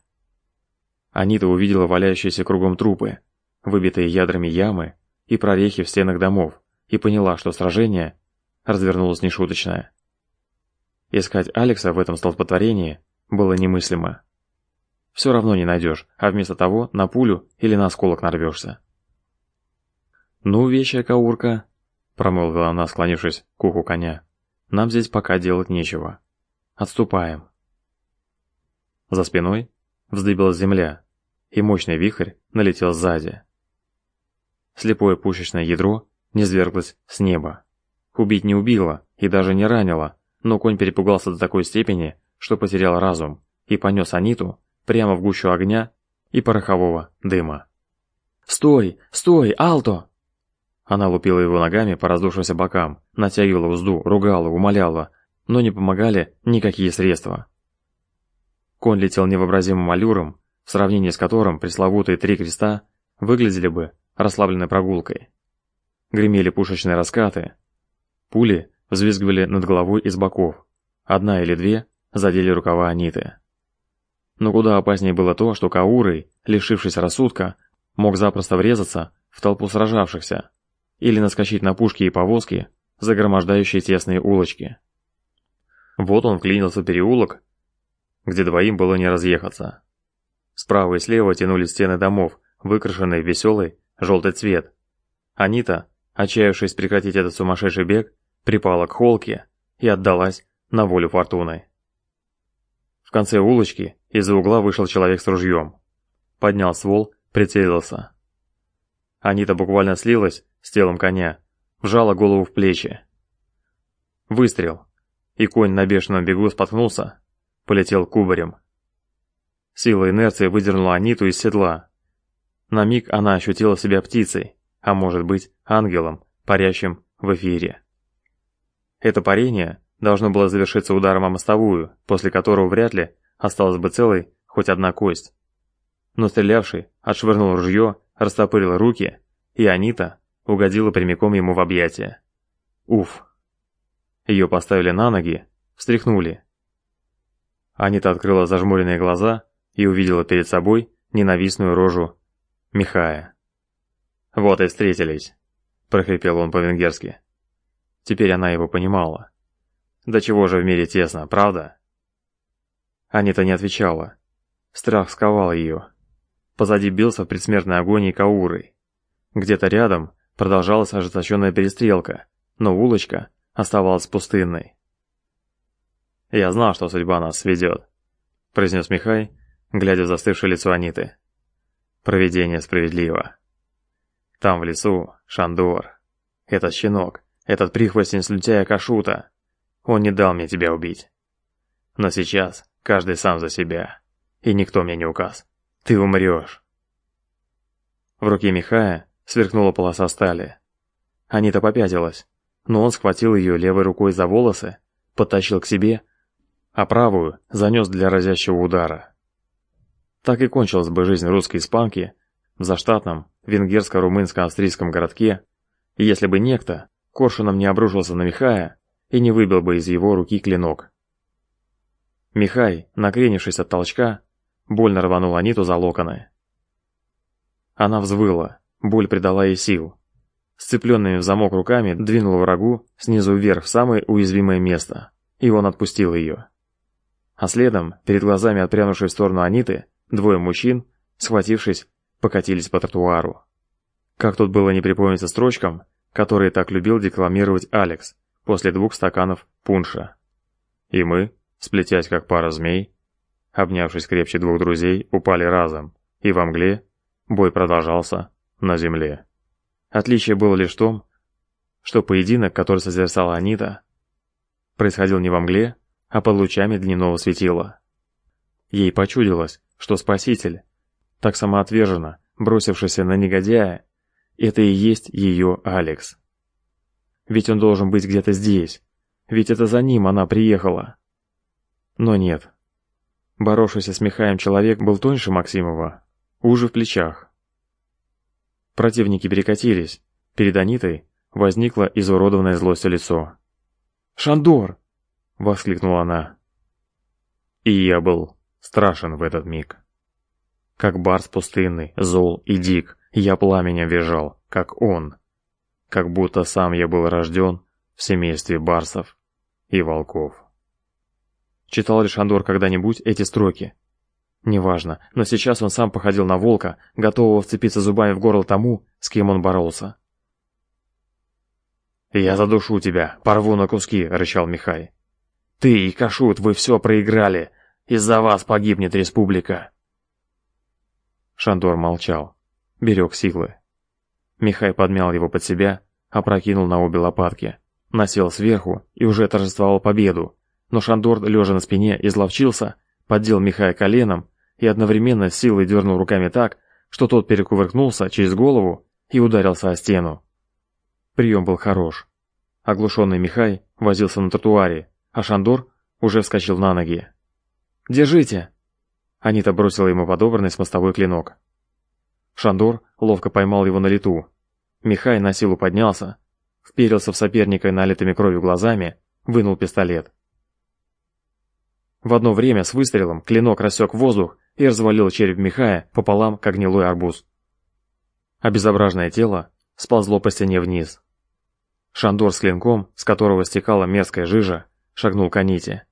Анита увидела валяющиеся кругом трупы, выбитые ядрами ямы и прорехи в стенах домов, и поняла, что сражение развернулось нешуточное. Искать Алекса в этом столпотворении было немыслимо. Все равно не найдешь, а вместо того на пулю или на осколок нарвешься. «Ну, вещая каурка», — промолвила она, склонившись к уху коня, — «нам здесь пока делать нечего. Отступаем». За спиной вздыбилась земля, и мощный вихрь налетел сзади. Слепое пушечное ядро низверглось с неба. Убить не убило и даже не ранило, но конь перепугался до такой степени, что потерял разум и понес Аниту прямо в гущу огня и порохового дыма. «Стой! Стой! Алто!» Она лупила его ногами по раздувшимся бокам, натягивала узду, ругала, умоляла, но не помогали никакие средства. Конь летел невообразимым аллюром, в сравнении с которым пресловутые три креста выглядели бы расслабленной прогулкой. Гремели пушечные раскаты, пули взвизгивали над головой из боков, одна или две задели рукава Аниты. Но куда опаснее было то, что Каурой, лишившись рассудка, мог запросто врезаться в толпу сражавшихся или наскочить на пушки и повозки, загромождающие тесные улочки. Вот он вклинился в переулок, где двоим было не разъехаться. Справа и слева тянулись стены домов, выкрашенные в веселый желтый цвет. Анита, отчаявшись прекратить этот сумасшедший бег, припала к холке и отдалась на волю фортуны. В конце улочки из-за угла вышел человек с ружьем. Поднял ствол, прицелился. Анита буквально слилась с телом коня, вжала голову в плечи. Выстрел, и конь на бешеном бегу споткнулся, полетел кубарем. Сила инерции выдернула Аниту из седла. На миг она ощутила себя птицей, а может быть ангелом, парящим в эфире. Это парение должно было завершиться ударом о мостовую, после которого вряд ли осталась бы целой хоть одна кость. Но стрелявший отшвырнул ружье, растопырил руки, и Анита угодила прямиком ему в объятия. Уф. Ее поставили на ноги, встряхнули. Анита открыла зажмуренные глаза и увидела перед собой ненавистную рожу Михая. «Вот и встретились», – прохрипел он по-венгерски. Теперь она его понимала. Да чего же в мире тесно, правда? Анита не отвечала. Страх сковал ее. Позади бился в предсмертной агонии Кауры. Где-то рядом продолжалась ожесточенная перестрелка, но улочка оставалась пустынной. «Я знал, что судьба нас сведет», — произнес Михай, глядя в застывшее лицо Аниты. «Провидение справедливо. Там в лесу Шандор. Этот щенок, этот прихвостень слюнтяя Кашута. Он не дал мне тебя убить. Но сейчас каждый сам за себя. И никто мне не указ. Ты умрешь. В руке Михая сверкнула полоса стали. Анита попятилась, но он схватил ее левой рукой за волосы, подтащил к себе, а правую занес для разящего удара. Так и кончилась бы жизнь русской испанки в заштатном венгерско-румынско-австрийском городке, если бы некто коршуном не обрушился на Михая и не выбил бы из его руки клинок. Михай, накренившись от толчка, больно рванул Аниту за локоны. Она взвыла, боль придала ей сил. Сцепленными в замок руками двинула врагу снизу вверх в самое уязвимое место, и он отпустил ее. А следом, перед глазами отпрянувшей в сторону Аниты, двое мужчин, схватившись, покатились по тротуару. Как тут было не припомниться строчкам, которые так любил декламировать Алекс после двух стаканов пунша. И мы, сплетясь как пара змей, обнявшись крепче двух друзей, упали разом, и во мгле бой продолжался на земле. Отличие было лишь в том, что поединок, который созерцала Анита, происходил не во мгле, а под лучами дневного светила. Ей почудилось, что Спаситель, так самоотверженно бросившийся на негодяя, это и есть ее Алекс. Ведь он должен быть где-то здесь, ведь это за ним она приехала. Но нет. Боровшийся с Михаем человек был тоньше Максимова, уже в плечах. Противники перекатились. Перед Анитой возникло изуродованное злостью лицо. «Шандор!» — воскликнула она. И я был страшен в этот миг. Как барс пустынный, зол и дик, я пламенем визжал, как он. Как будто сам я был рожден в семействе барсов и волков. Читал ли Шандор когда-нибудь эти строки? Неважно, но сейчас он сам походил на волка, готового вцепиться зубами в горло тому, с кем он боролся. «Я задушу тебя, порву на куски», — рычал Михай. «Ты и Кашут, вы все проиграли. Из-за вас погибнет республика». Шандор молчал, берег силы. Михай подмял его под себя, опрокинул на обе лопатки, насел сверху и уже торжествовал победу, но Шандор, лежа на спине, изловчился, поддел Михая коленом и одновременно силой дернул руками так, что тот перекувыркнулся через голову и ударился о стену. Прием был хорош. Оглушенный Михай возился на тротуаре, а Шандор уже вскочил на ноги. «Держите!» Анита бросила ему подобранный с мостовой клинок. Шандор ловко поймал его на лету. Михай на силу поднялся, вперился в соперника налитыми кровью глазами, вынул пистолет. В одно время с выстрелом клинок рассек воздух и развалил череп Михая пополам, как гнилой арбуз. Обезображенное тело сползло по стене вниз. Шандор с клинком, с которого стекала мерзкая жижа, шагнул к Аните.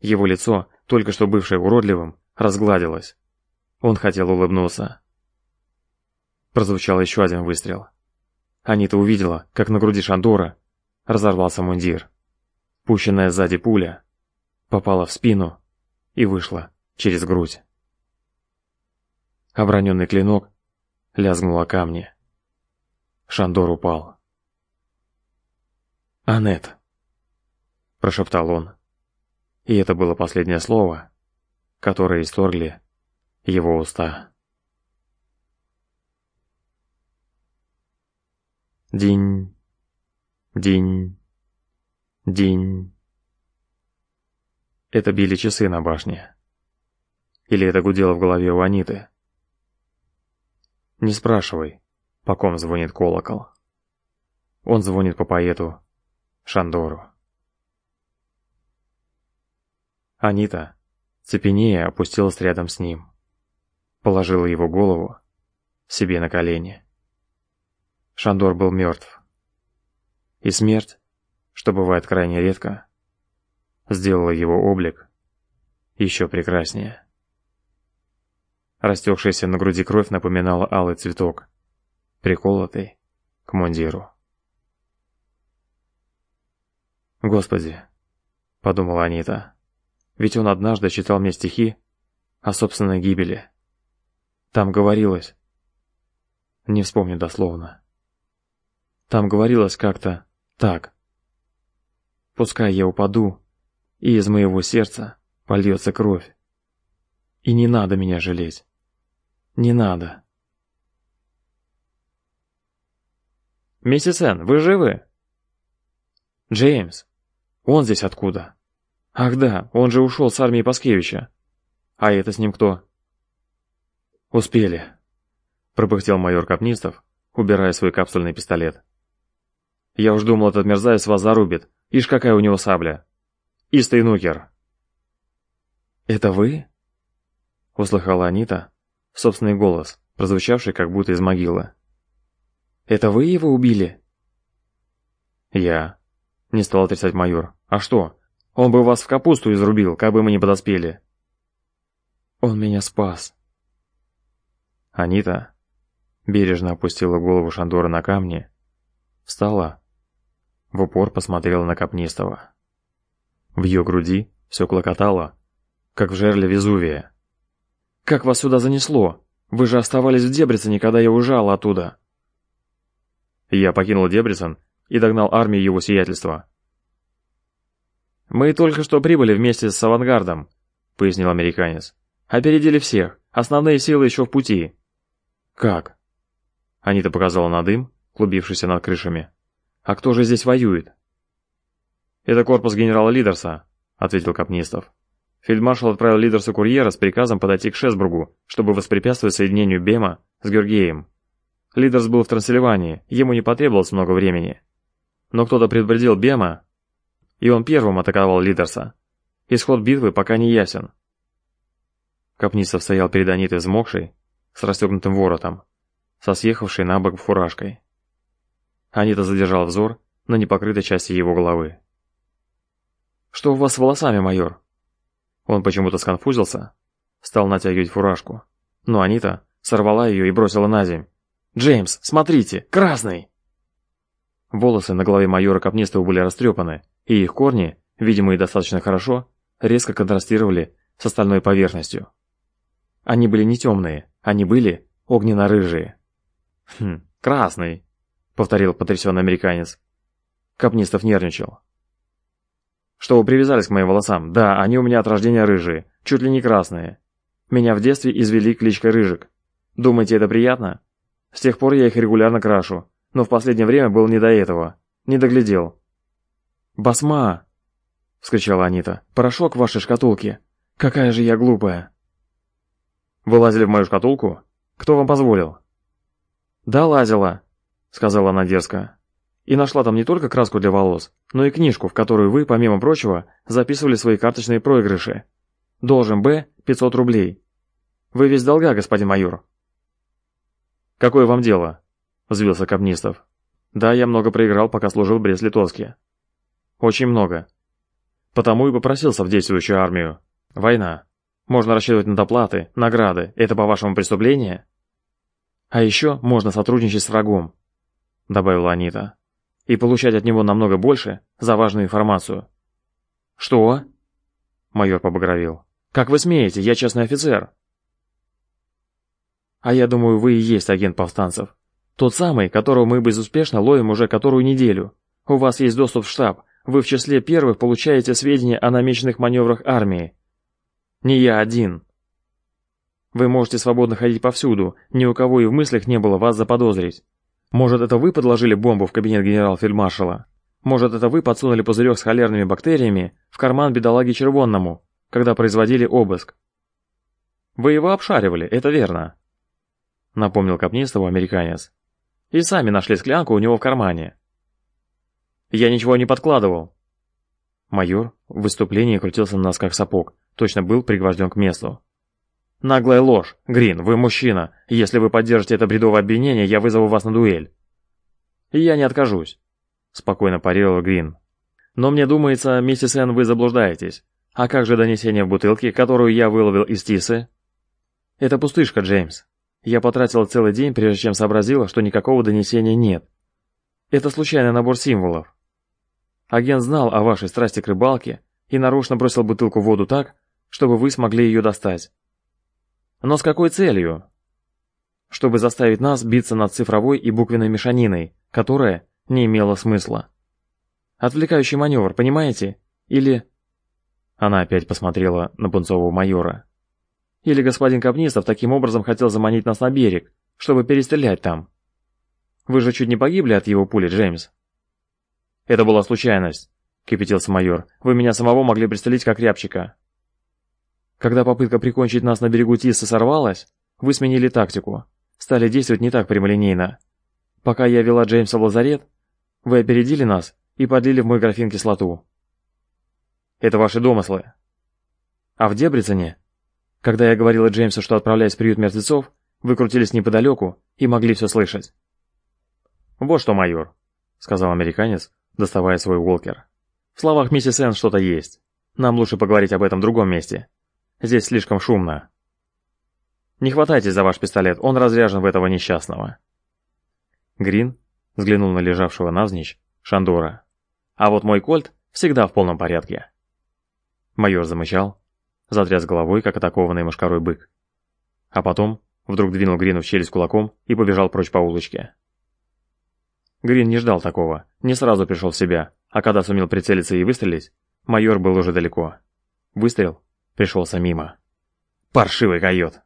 Его лицо, только что бывшее уродливым, разгладилось. Он хотел улыбнуться. Прозвучал еще один выстрел. Анита увидела, как на груди Шандора разорвался мундир. Пущенная сзади пуля попала в спину и вышла через грудь. Оброненный клинок лязгнул о камни. Шандор упал. «Анет», — прошептал он. И это было последнее слово, которое исторгли его уста. День, день, день. Это били часы на башне. Или это гудело в голове у Аниты. Не спрашивай, по ком звонит колокол. Он звонит по поэту Шандору. Анита, цепенея, опустилась рядом с ним. Положила его голову себе на колени. Шандор был мертв. И смерть, что бывает крайне редко, сделала его облик еще прекраснее. Растекшаяся на груди кровь напоминала алый цветок, приколотый к мундиру. «Господи», — подумала Анита, — «ведь он однажды читал мне стихи о собственной гибели. Там говорилось, не вспомню дословно, там говорилось как-то так. Пускай я упаду, и из моего сердца польется кровь. И не надо меня жалеть. Не надо. «Миссис Энн, вы живы?» «Джеймс? Он здесь откуда?» «Ах да, он же ушел с армии Паскевича. А это с ним кто?» «Успели», — пропыхтел майор Капнистов, убирая свой капсульный пистолет. «Я уж думал, этот мерзавец вас зарубит. Ишь, какая у него сабля. Истый нукер». «Это вы?» — услыхала Анита, собственный голос, прозвучавший как будто из могилы. Это вы его убили?» «Я», — не стал отрицать майор. «А что? Он бы вас в капусту изрубил, как бы мы не подоспели». «Он меня спас». Анита бережно опустила голову Шандора на камни, встала, в упор посмотрела на Капнистого. В ее груди все клокотало, как в жерле Везувия. «Как вас сюда занесло? Вы же оставались в Дебрицене, когда я уезжал оттуда». Я покинул Дебрисон и догнал армию его сиятельства. «Мы только что прибыли вместе с авангардом», — пояснил американец. «Опередили всех. Основные силы еще в пути». «Как?» Анита показала на дым, клубившийся над крышами. «А кто же здесь воюет?» «Это корпус генерала Лидерса», — ответил Капнистов. Фельдмаршал отправил Лидерсу курьера с приказом подойти к Шесбургу, чтобы воспрепятствовать соединению Бема с Георгием. Лидерс был в Трансильвании, ему не потребовалось много времени. Но кто-то предупредил Бема, и он первым атаковал Лидерса. Исход битвы пока не ясен. Капницев стоял перед Анитой взмокшей, с расстегнутым воротом, со съехавшей на бок фуражкой. Анита задержала взор на непокрытой части его головы. «Что у вас с волосами, майор?» Он почему-то сконфузился, стал натягивать фуражку, но Анита сорвала ее и бросила на земь. «Джеймс, смотрите, красный!» Волосы на голове майора Капнистова были растрепаны, и их корни, видимые достаточно хорошо, резко контрастировали с остальной поверхностью. Они были не темные, они были огненно-рыжие. «Хм, красный», — повторил потрясенный американец. Капнистов нервничал. «Что привязались к моим волосам? Да, они у меня от рождения рыжие, чуть ли не красные. Меня в детстве извели кличкой Рыжик. Думаете, это приятно?» С тех пор я их регулярно крашу, но в последнее время был не до этого. Не доглядел. «Басма!» — вскричала Анита. «Порошок в вашей шкатулке! Какая же я глупая!» «Вы лазили в мою шкатулку? Кто вам позволил?» «Да, лазила», — сказала она дерзко. «И нашла там не только краску для волос, но и книжку, в которую вы, помимо прочего, записывали свои карточные проигрыши. Должен Б 500 рублей. Вы весь долга, господин майор». «Какое вам дело?» — взвился Капнистов. «Да, я много проиграл, пока служил в Брест-Литовске». «Очень много. Потому и попросился в действующую армию. Война. Можно рассчитывать на доплаты, награды. Это по-вашему преступление?» «А еще можно сотрудничать с врагом», — добавила Анита. «И получать от него намного больше за важную информацию». «Что?» — майор побагровил. «Как вы смеете? Я честный офицер». А я думаю, вы и есть агент повстанцев. Тот самый, которого мы безуспешно ловим уже которую неделю. У вас есть доступ в штаб. Вы в числе первых получаете сведения о намеченных маневрах армии. Не я один. Вы можете свободно ходить повсюду, ни у кого и в мыслях не было вас заподозрить. Может, это вы подложили бомбу в кабинет генерал-фельдмаршала? Может, это вы подсунули пузырек с холерными бактериями в карман бедолаги Червонному, когда производили обыск? Вы его обшаривали, это верно напомнил Капнистову американец. И сами нашли склянку у него в кармане. Я ничего не подкладывал. Майор в выступлении крутился на носках сапог, точно был пригвожден к месту. «Наглая ложь! Грин, вы мужчина! Если вы поддержите это бредовое обвинение, я вызову вас на дуэль!» «Я не откажусь», — спокойно парировал Грин. «Но мне думается, миссис Энн, вы заблуждаетесь. А как же донесение в бутылке, которую я выловил из Тисы?» «Это пустышка, Джеймс. Я потратила целый день, прежде чем сообразила, что никакого донесения нет. Это случайный набор символов. Агент знал о вашей страсти к рыбалке и нарочно бросил бутылку в воду так, чтобы вы смогли ее достать. Но с какой целью? Чтобы заставить нас биться над цифровой и буквенной мешаниной, которая не имела смысла. Отвлекающий маневр, понимаете? Или... Она опять посмотрела на пунцового майора. «Или господин Капнистов таким образом хотел заманить нас на берег, чтобы перестрелять там? Вы же чуть не погибли от его пули, Джеймс?» «Это была случайность», — кипятился майор. «Вы меня самого могли пристрелить как рябчика». «Когда попытка прикончить нас на берегу Тисса сорвалась, вы сменили тактику, стали действовать не так прямолинейно. Пока я вела Джеймса в лазарет, вы опередили нас и подлили в мой графин кислоту. Это ваши домыслы. А в Дебрицене, когда я говорила Джеймсу, что отправляюсь в приют мертвецов, вы крутились неподалеку и могли все слышать. «Вот что, майор», — сказал американец, доставая свой Уолкер. «В словах миссис Энн что-то есть. Нам лучше поговорить об этом в другом месте. Здесь слишком шумно». «Не хватайтесь за ваш пистолет, он разряжен в этого несчастного». Грин взглянул на лежавшего навзничь Шандора. «А вот мой кольт всегда в полном порядке». Майор замычал, затряс головой, как атакованный мошкарой бык. А потом вдруг двинул Грину в челюсть кулаком и побежал прочь по улочке. Грин не ждал такого, не сразу пришел в себя, а когда сумел прицелиться и выстрелить, майор был уже далеко. Выстрел пришелся мимо. Паршивый койот!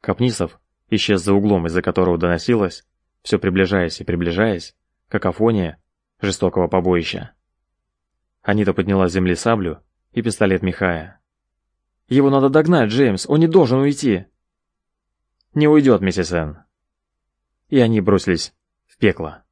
Капнисов исчез за углом, из-за которого доносилось, все приближаясь и приближаясь, какофония жестокого побоища. Анита подняла с земли саблю и пистолет Михая. «Его надо догнать, Джеймс, он не должен уйти!» «Не уйдет, миссис Энн!» И они бросились в пекло.